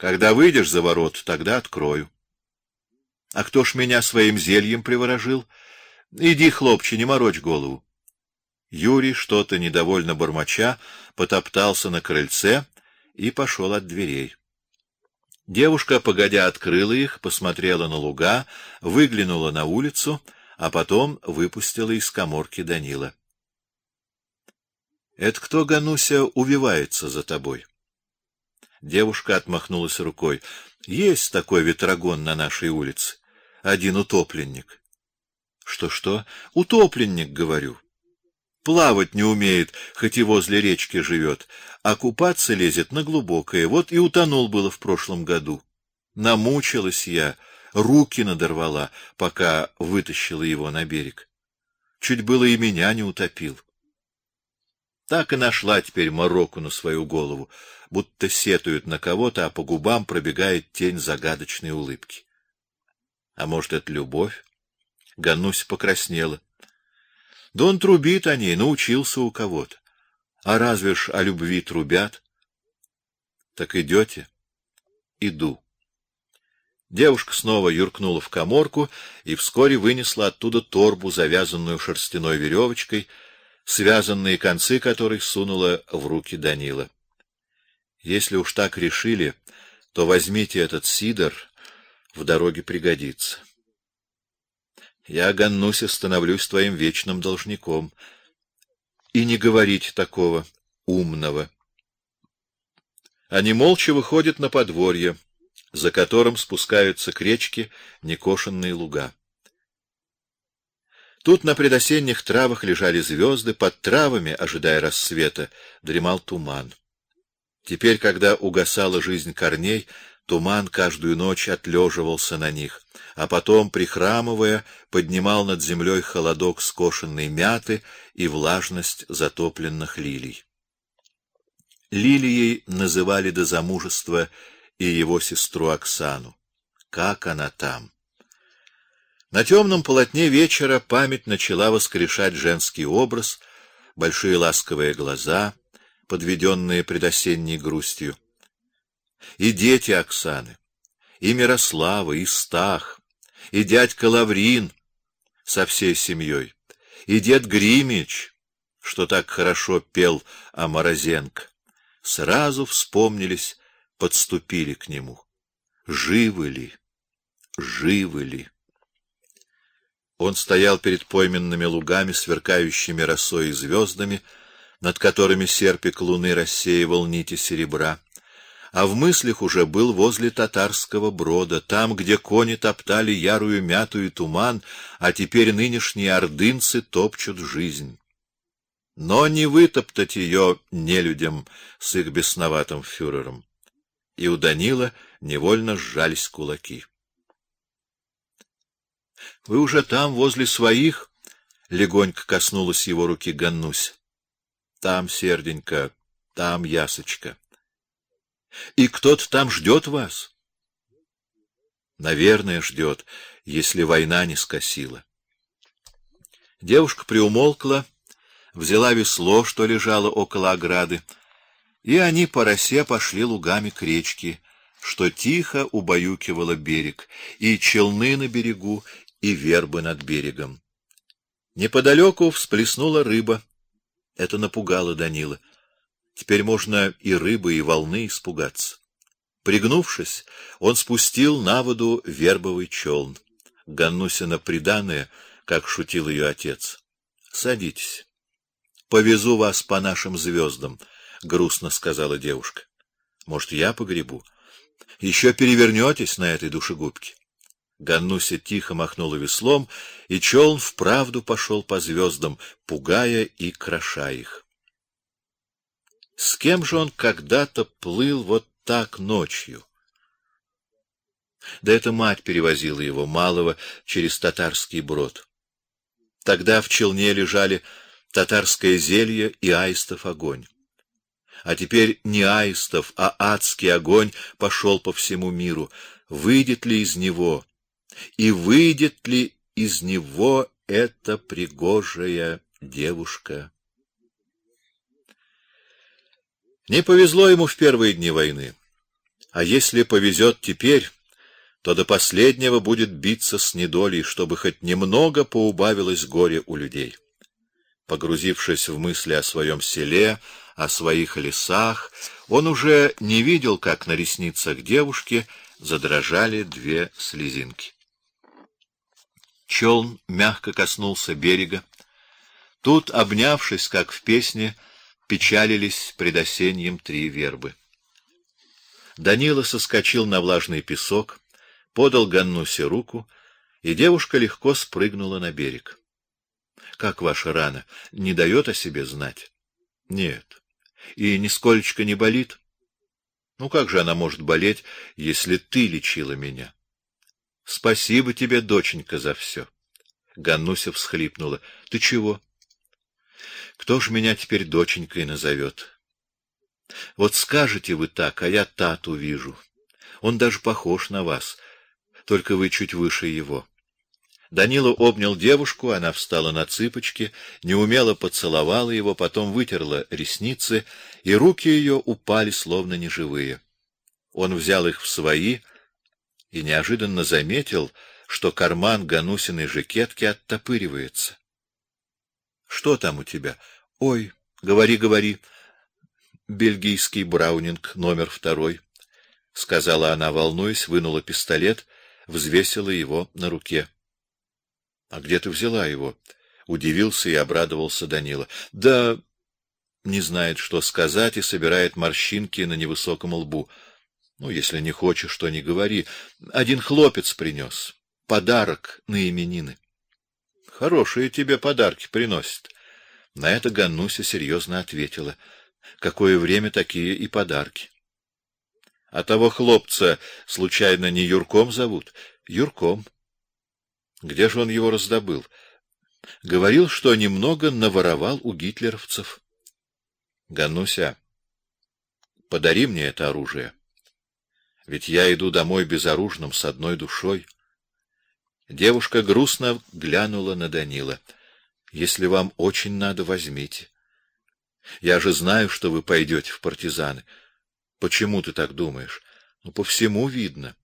Когда выйдешь за ворот, тогда открою. А кто ж меня своим зельем приворожил? Иди, хлопче, не морочь голову. Юрий что-то недовольно бормоча потоптался на крыльце и пошел от дверей. Девушка, погодя, открыла их, посмотрела на луга, выглянула на улицу, а потом выпустила из каморки Данила. Это кто, Гануся, увивается за тобой? Девушка отмахнулась рукой. Есть такой ветрогон на нашей улице, один утопленник. Что что? Утопленник, говорю. Плавать не умеет, хоть и возле речки живет, а купаться лезет на глубокое. Вот и утонул было в прошлом году. Намучилась я, руки надорвала, пока вытащила его на берег. Чуть было и меня не утопил. Так и нашла теперь мороку на свою голову, будто сетует на кого-то, а по губам пробегает тень загадочной улыбки. А может, это любовь? Ганусь покраснела. Да он трубит о ней, научился у кого-то. А разве ж о любви трубят? Так идете? Иду. Девушка снова юркнула в каморку и вскоре вынесла оттуда торбу, завязанную шерстяной веревочкой, связанные концы которой сунула в руки Данила. Если уж так решили, то возьмите этот сидр, в дороге пригодится. Я, Ганнуся, становлюсь твоим вечным должником. И не говорить такого умного. Они молча выходят на подворье, за которым спускаются к речке некошенные луга. Тут на предосенних травах лежали звезды, под травами, ожидая рассвета, дремал туман. Теперь, когда угасала жизнь корней, Туман каждую ночь отлеживался на них, а потом, прихрамывая, поднимал над землей холодок скошенной мяты и влажность затопленных лилий. Лилией называли до замужества и его сестру Оксану. Как она там? На темном полотне вечера память начала воскрешать женский образ, большие ласковые глаза, подведенные предосенней грустью и дети Оксаны, и Мирослава, и Стах, и дядька Лаврин со всей семьей, и дед Гримич, что так хорошо пел о Морозенко, сразу вспомнились, подступили к нему. Живы ли? Живы ли? Он стоял перед пойменными лугами, сверкающими росой и звездами, над которыми серпик луны рассеивал нити серебра а в мыслях уже был возле татарского брода, там, где кони топтали ярую мяту и туман, а теперь нынешние ордынцы топчут жизнь. Но не вытоптать ее нелюдям с их бесноватым фюрером. И у Данила невольно сжались кулаки. Вы уже там возле своих? Легонько коснулась его руки Ганнусь. Там, серденько, там ясочка. И кто-то там ждет вас. Наверное, ждет, если война не скосила. Девушка приумолкла, взяла весло, что лежало около ограды, и они по росе пошли лугами к речке, что тихо убаюкивало берег, и челны на берегу, и вербы над берегом. Неподалеку всплеснула рыба. Это напугало Данила. Теперь можно и рыбы, и волны испугаться. Пригнувшись, он спустил на воду вербовый челн. Ганнусина приданое, как шутил ее отец. Садитесь. Повезу вас по нашим звездам, грустно сказала девушка. Может, я погребу? Еще перевернетесь на этой душегубке. Ганнуся тихо махнула веслом, и челн вправду пошел по звездам, пугая и кроша их. С кем же он когда-то плыл вот так ночью? Да это мать перевозила его малого через татарский брод. Тогда в челне лежали татарское зелье и аистов огонь. А теперь не аистов, а адский огонь пошел по всему миру. Выйдет ли из него и выйдет ли из него эта пригожая девушка? Не повезло ему в первые дни войны. А если повезет теперь, то до последнего будет биться с недолей, чтобы хоть немного поубавилось горе у людей. Погрузившись в мысли о своем селе, о своих лесах, он уже не видел, как на ресницах девушки задрожали две слезинки. Челн мягко коснулся берега. Тут, обнявшись, как в песне, печалились пред осенним три вербы. Данила соскочил на влажный песок, подал Ганнусе руку, и девушка легко спрыгнула на берег. Как ваша рана? Не дает о себе знать? Нет. И нисколечко не болит? Ну как же она может болеть, если ты лечила меня? Спасибо тебе, доченька, за все. Ганнуся всхлипнула. Ты чего? Кто ж меня теперь доченькой назовет? Вот скажете вы так, а я тату вижу. Он даже похож на вас, только вы чуть выше его. Данила обнял девушку, она встала на цыпочки, неумело поцеловала его, потом вытерла ресницы, и руки ее упали словно неживые. Он взял их в свои и неожиданно заметил, что карман Ганусиной жакетки оттопыривается. Что там у тебя? Ой, говори, говори. Бельгийский браунинг номер второй, сказала она, волнуясь, вынула пистолет, взвесила его на руке. А где ты взяла его? удивился и обрадовался Данила. Да не знает, что сказать и собирает морщинки на невысоком лбу. Ну, если не хочешь, то не говори. Один хлопец принес подарок на именины. Хорошие тебе подарки приносят. На это Ганнуся серьезно ответила: какое время такие и подарки. А того хлопца случайно не Юрком зовут? Юрком. Где же он его раздобыл? Говорил, что немного наворовал у гитлеровцев. Гануся, подари мне это оружие. Ведь я иду домой безоружным с одной душой. Девушка грустно глянула на Данила. Если вам очень надо, возьмите. Я же знаю, что вы пойдете в партизаны. Почему ты так думаешь? Ну по всему видно.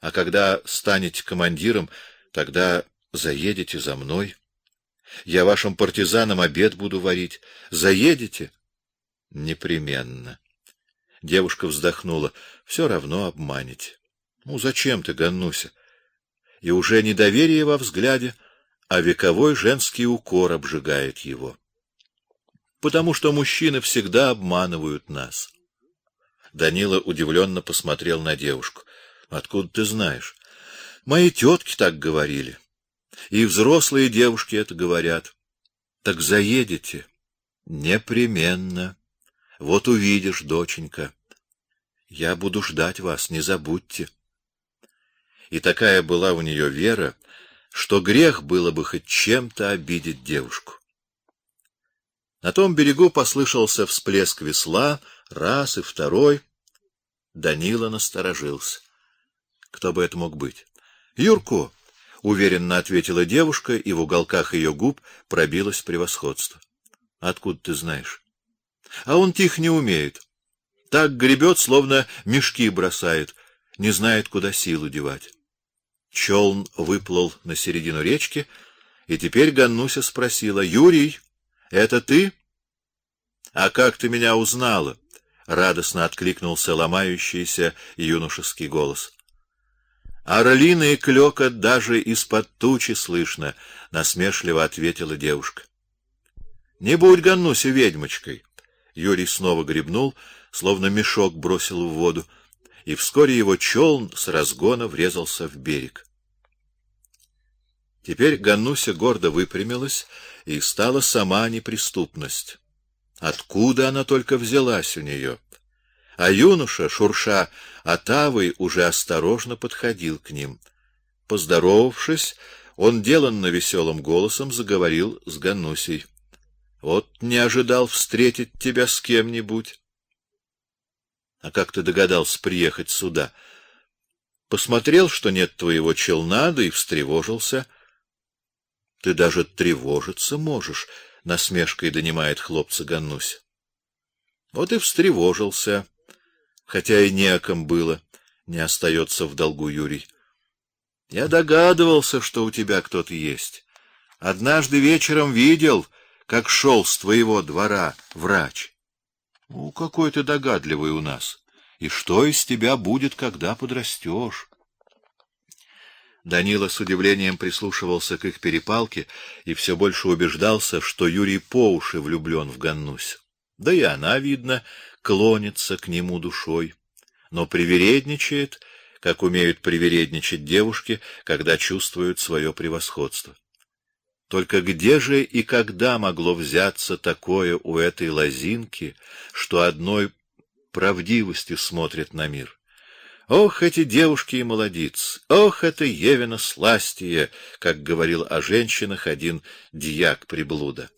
А когда станете командиром, Тогда заедете за мной. Я вашим партизанам обед буду варить. Заедете? Непременно. Девушка вздохнула. Все равно обманете. Ну зачем ты, Ганнуся? И уже недоверие во взгляде, а вековой женский укор обжигает его. Потому что мужчины всегда обманывают нас. Данила удивленно посмотрел на девушку. Откуда ты знаешь? Мои тетки так говорили. И взрослые девушки это говорят. Так заедете непременно. Вот увидишь, доченька. Я буду ждать вас, не забудьте. И такая была у нее вера, что грех было бы хоть чем-то обидеть девушку. На том берегу послышался всплеск весла, раз и второй. Данила насторожился. Кто бы это мог быть? Юрко, уверенно ответила девушка, и в уголках ее губ пробилось превосходство. Откуда ты знаешь? А он тих не умеет. Так гребет, словно мешки бросает, не знает, куда силу девать. Челн выплыл на середину речки, и теперь Ганнуся спросила: "Юрий, это ты? А как ты меня узнала?" радостно откликнулся ломающийся юношеский голос. Орлиный клёкот даже из-под тучи слышно, насмешливо ответила девушка. Не будь Ганнуся ведьмочкой. Юрий снова гребнул, словно мешок бросил в воду, и вскоре его челн с разгона врезался в берег. Теперь Ганнуся гордо выпрямилась и стала сама неприступность. Откуда она только взялась у нее? а юноша, шурша отавой, уже осторожно подходил к ним. Поздоровавшись, он деланно веселым голосом заговорил с Ганнусей. Вот не ожидал встретить тебя с кем-нибудь. А как ты догадался приехать сюда? Посмотрел, что нет твоего челна, да и встревожился. Ты даже тревожиться можешь, насмешкой донимает хлопца Ганнусь. Вот и встревожился хотя и не о было, Не остается в долгу Юрий. Я догадывался, что у тебя кто-то есть. Однажды вечером видел, как шел с твоего двора врач. Ну, какой ты догадливый у нас. И что из тебя будет, когда подрастешь? Данила с удивлением прислушивался к их перепалке и все больше убеждался, что Юрий по уши влюблен в Ганнусь. Да и она, видно, клонится к нему душой, но привередничает, как умеют привередничать девушки, когда чувствуют свое превосходство. Только где же и когда могло взяться такое у этой лозинки, что одной правдивостью смотрит на мир? Ох, эти девушки и молодиц! Ох, это Евина сластие, как говорил о женщинах один дьяк приблуда.